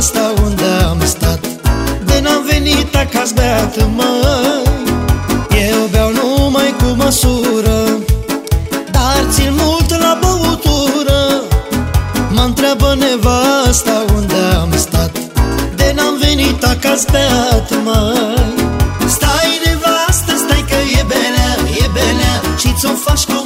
asta unde am stat. De n-am venit acasă beat, măi. Eu beau numai cu măsură Dar țin mult la băutură. Mă întreabă nevasta unde am stat. De n-am venit acasă beat, măi. Stai nevastă, stai că e belea, e belea. Și ți-o faci cu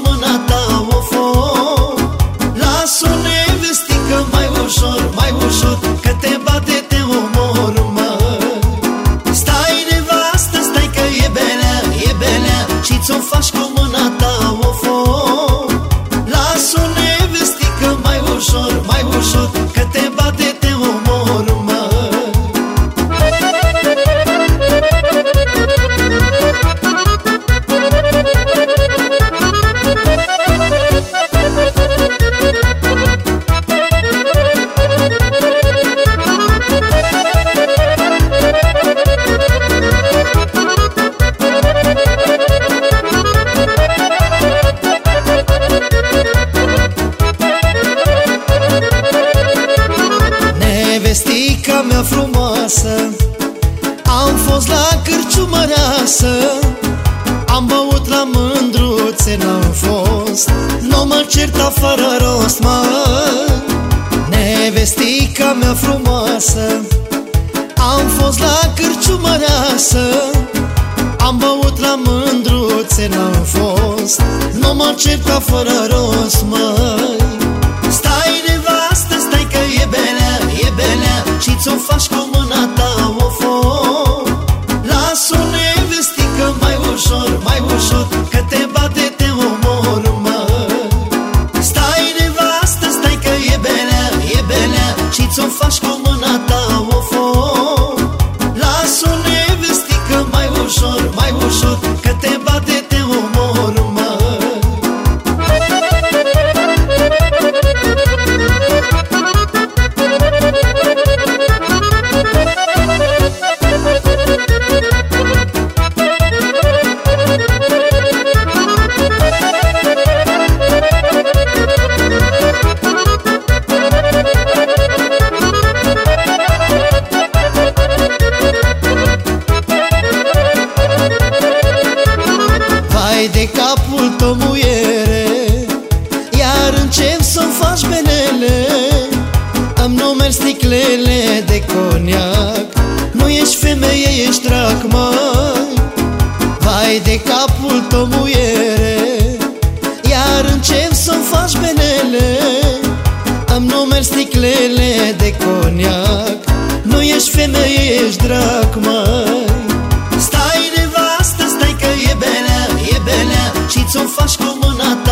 frumoasă. Am fost la cârciumăreasă Am băut la mândruțe, n-am fost. Nu mă certa fără rost, mă. Nevestica mea frumoasă Am fost la cârciumăreasă. Am băut la mândruțe, n-am fost. Nu mă certa fără rost, măi ușor, mai ușor Vai de capul tău muiere Iar încep să-mi faci benele. Îmi numeri sticlele de coniac. Nu ești femeie, ești drac, măi. Vai de capul tău muiere Iar încep să-mi faci benele. Îmi numeri sticlele de coniac. Nu ești femeie, ești drac, măi Tu faz como na